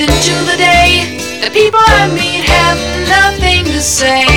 wait until into the day. The people I meet have nothing to say.